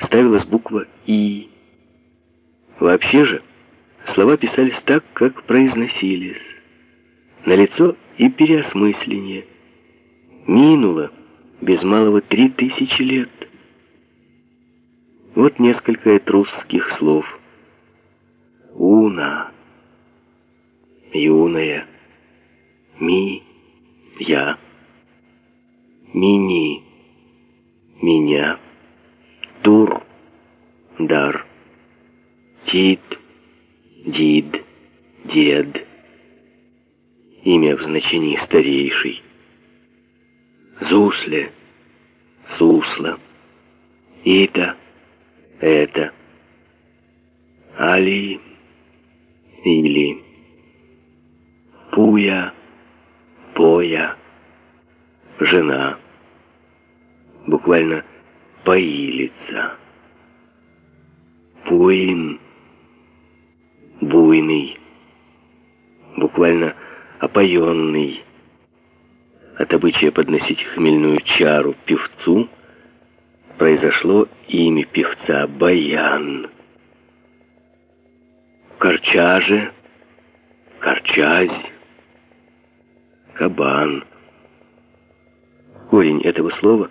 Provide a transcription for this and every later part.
ставилась буква «И». Вообще же, слова писались так, как произносились. Налицо и переосмысление. Минуло без малого три тысячи лет. Вот несколько этрусских слов. Уна, юная, ми, я, мини, меня, дар, тит, дид, дед, имя в значении старейший, зусле, сусла, ита, это, али, или, пуя, поя, жена, буквально поилица, пуин, буйный, буквально опоенный. От обычая подносить хмельную чару певцу произошло имя певца Баян. Корчаже, корчазь, кабан. Корень этого слова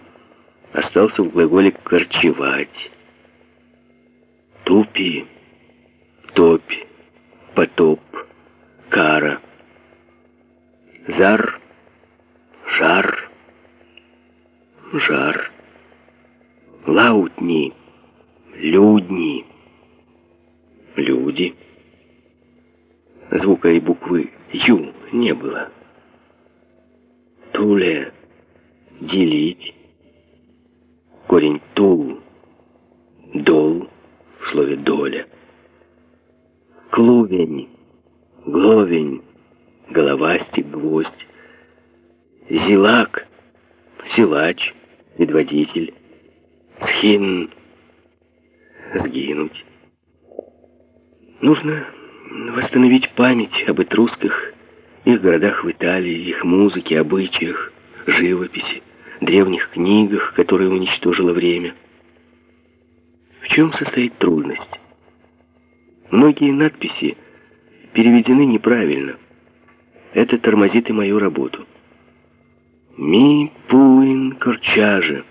остался в глаголе «корчевать». Тупи, топь, потоп, кара. Зар, жар, жар. Лаутни, людни, люди. Звука и буквы «ю» не было. Туле, делить. Корень тул, слове доля. Клувень, гловень, головастик, гвоздь. Зилак, силач, предводитель. Схин, сгинуть. Нужно восстановить память об этрусках, их городах в Италии, их музыке, обычаях, живописи, древних книгах, которые уничтожило время. В чем состоит трудность? Многие надписи переведены неправильно. Это тормозит и мою работу. «Ми пуин корчаже».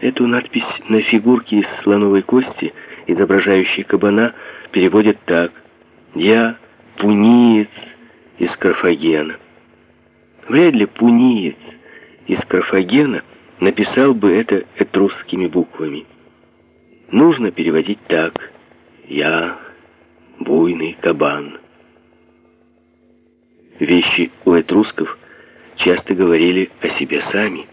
Эту надпись на фигурке из слоновой кости, изображающей кабана, переводят так. «Я пуниец из Карфагена». Вряд ли пуниец из Карфагена написал бы это этрусскими буквами. Нужно переводить так. «Я буйный кабан». Вещи у этрусков часто говорили о себе сами.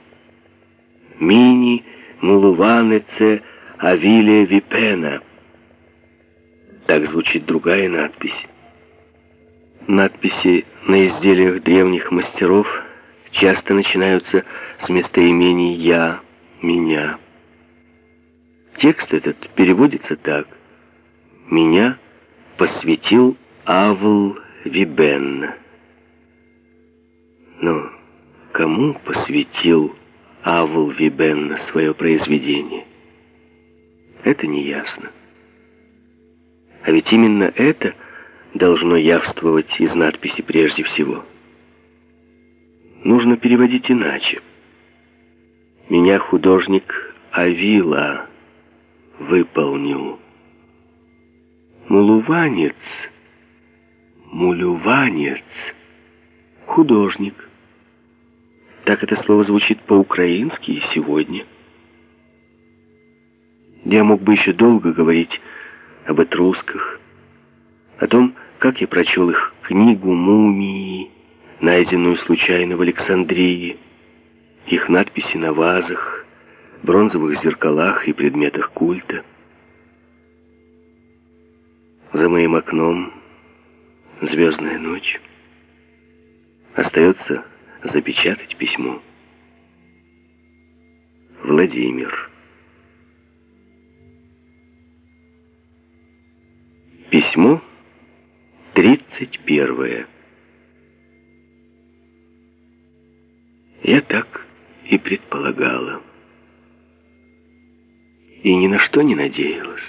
«Мини мулуванеце авиле випена». Так звучит другая надпись. Надписи на изделиях древних мастеров часто начинаются с местоимений «я», «меня». Текст этот переводится так. «Меня посвятил Авл Вибен». Но кому посвятил Авл Вибен свое произведение? Это не ясно. А ведь именно это должно явствовать из надписи прежде всего. Нужно переводить иначе. Меня художник Авила выполнил. Мулуванец, мулюванец, художник. Так это слово звучит по-украински и сегодня. Я мог бы еще долго говорить об этрусках, о том, как я прочел их книгу «Мумии», найденную случайно в Александрии, их надписи на вазах, бронзовых зеркалах и предметах культа. За моим окном звездная ночь. Остается запечатать письмо. Владимир. Письмо 31. Я так и предполагала. И ни на что не надеялась.